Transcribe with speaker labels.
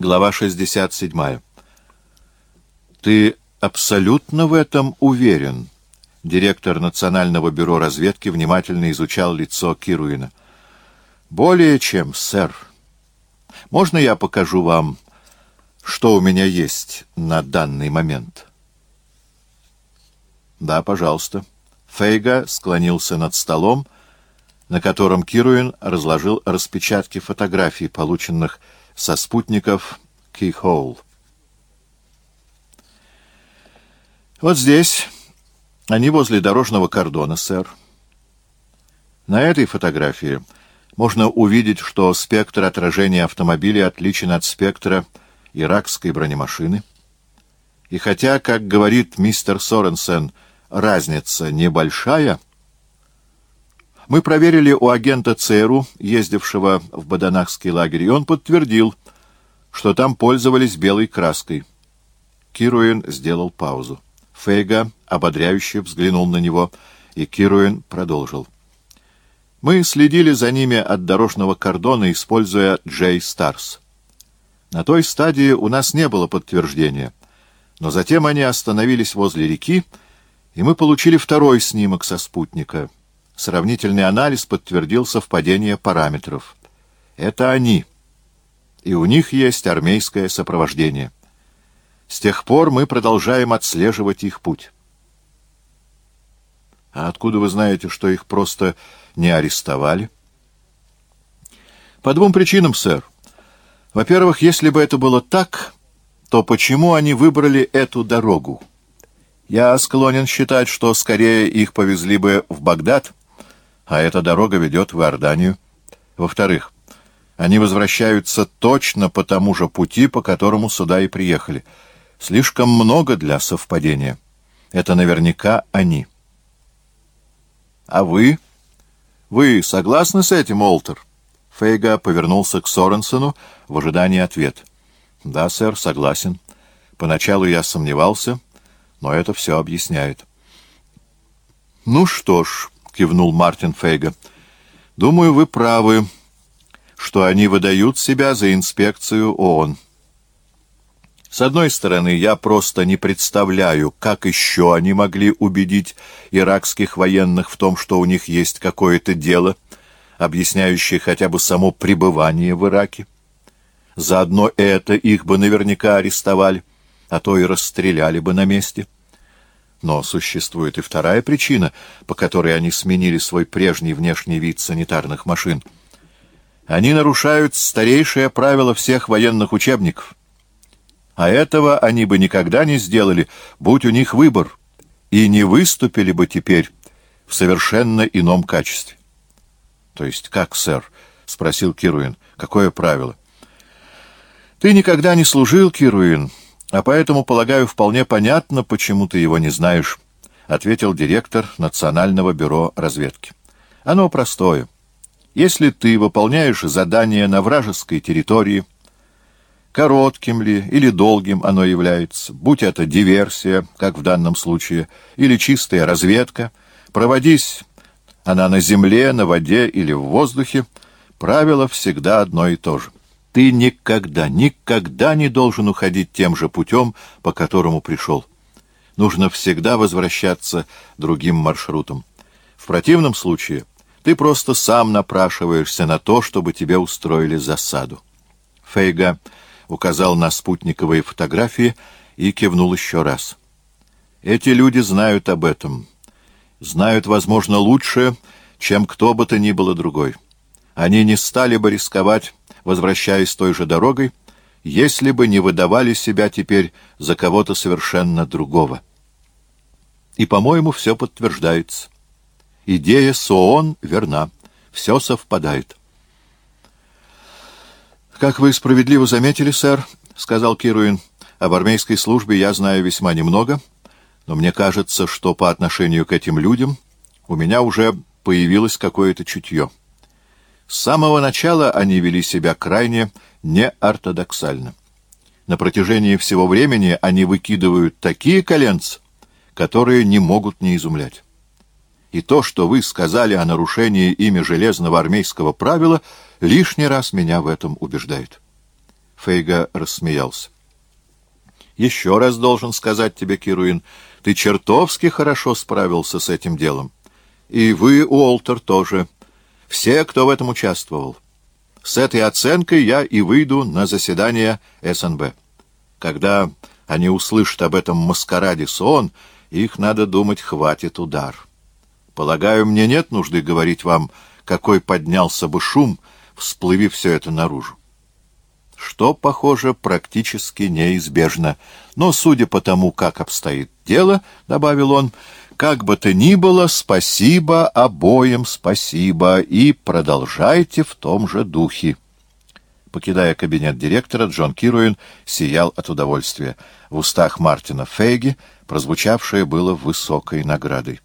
Speaker 1: Глава 67. Ты абсолютно в этом уверен? Директор Национального бюро разведки внимательно изучал лицо Кируина. Более чем, сэр. Можно я покажу вам, что у меня есть на данный момент? Да, пожалуйста. Фейга склонился над столом, на котором Кируин разложил распечатки фотографий, полученных со спутников Keyhole. Вот здесь они возле дорожного кордона, сэр. На этой фотографии можно увидеть, что спектр отражения автомобиля отличен от спектра иракской бронемашины. И хотя, как говорит мистер Соренсен, разница небольшая, мы проверили у агента ЦРУ, ездившего в Баданахский лагерь, и он подтвердил, что там пользовались белой краской. Кируин сделал паузу. Фейга ободряюще взглянул на него, и Кируин продолжил. Мы следили за ними от дорожного кордона, используя Джей Старс. На той стадии у нас не было подтверждения, но затем они остановились возле реки, и мы получили второй снимок со спутника — Сравнительный анализ подтвердил совпадение параметров. Это они. И у них есть армейское сопровождение. С тех пор мы продолжаем отслеживать их путь. А откуда вы знаете, что их просто не арестовали? По двум причинам, сэр. Во-первых, если бы это было так, то почему они выбрали эту дорогу? Я склонен считать, что скорее их повезли бы в Багдад, а эта дорога ведет в Иорданию. Во-вторых, они возвращаются точно по тому же пути, по которому сюда и приехали. Слишком много для совпадения. Это наверняка они. А вы? Вы согласны с этим, Олтер? Фейга повернулся к Соренсену в ожидании ответа. Да, сэр, согласен. Поначалу я сомневался, но это все объясняет. Ну что ж, — кивнул Мартин Фейга. — Думаю, вы правы, что они выдают себя за инспекцию ООН. С одной стороны, я просто не представляю, как еще они могли убедить иракских военных в том, что у них есть какое-то дело, объясняющее хотя бы само пребывание в Ираке. Заодно это их бы наверняка арестовали, а то и расстреляли бы на месте. — но существует и вторая причина, по которой они сменили свой прежний внешний вид санитарных машин. Они нарушают старейшее правило всех военных учебников. А этого они бы никогда не сделали, будь у них выбор, и не выступили бы теперь в совершенно ином качестве. — То есть как, сэр? — спросил Кируин. — Какое правило? — Ты никогда не служил, Кируин, — а поэтому, полагаю, вполне понятно, почему ты его не знаешь, — ответил директор Национального бюро разведки. Оно простое. Если ты выполняешь задание на вражеской территории, коротким ли или долгим оно является, будь это диверсия, как в данном случае, или чистая разведка, проводись она на земле, на воде или в воздухе, правило всегда одно и то же. Ты никогда, никогда не должен уходить тем же путем, по которому пришел. Нужно всегда возвращаться другим маршрутом. В противном случае ты просто сам напрашиваешься на то, чтобы тебе устроили засаду. Фейга указал на спутниковые фотографии и кивнул еще раз. Эти люди знают об этом. Знают, возможно, лучше, чем кто бы то ни было другой. Они не стали бы рисковать возвращаясь той же дорогой, если бы не выдавали себя теперь за кого-то совершенно другого. И, по-моему, все подтверждается. Идея СООН верна, все совпадает. «Как вы справедливо заметили, сэр, — сказал Кируин, — об армейской службе я знаю весьма немного, но мне кажется, что по отношению к этим людям у меня уже появилось какое-то чутье». С самого начала они вели себя крайне неортодоксально. На протяжении всего времени они выкидывают такие коленцы, которые не могут не изумлять. И то, что вы сказали о нарушении ими железного армейского правила, лишний раз меня в этом убеждает. Фейга рассмеялся. «Еще раз должен сказать тебе, Кируин, ты чертовски хорошо справился с этим делом. И вы, Уолтер, тоже. Все, кто в этом участвовал. С этой оценкой я и выйду на заседание СНБ. Когда они услышат об этом маскараде сон, их, надо думать, хватит удар. Полагаю, мне нет нужды говорить вам, какой поднялся бы шум, всплыви все это наружу. Что, похоже, практически неизбежно. Но, судя по тому, как обстоит дело, — добавил он, — как бы то ни было, спасибо обоим, спасибо, и продолжайте в том же духе. Покидая кабинет директора, Джон Кируин сиял от удовольствия. В устах Мартина Фейги прозвучавшее было высокой наградой.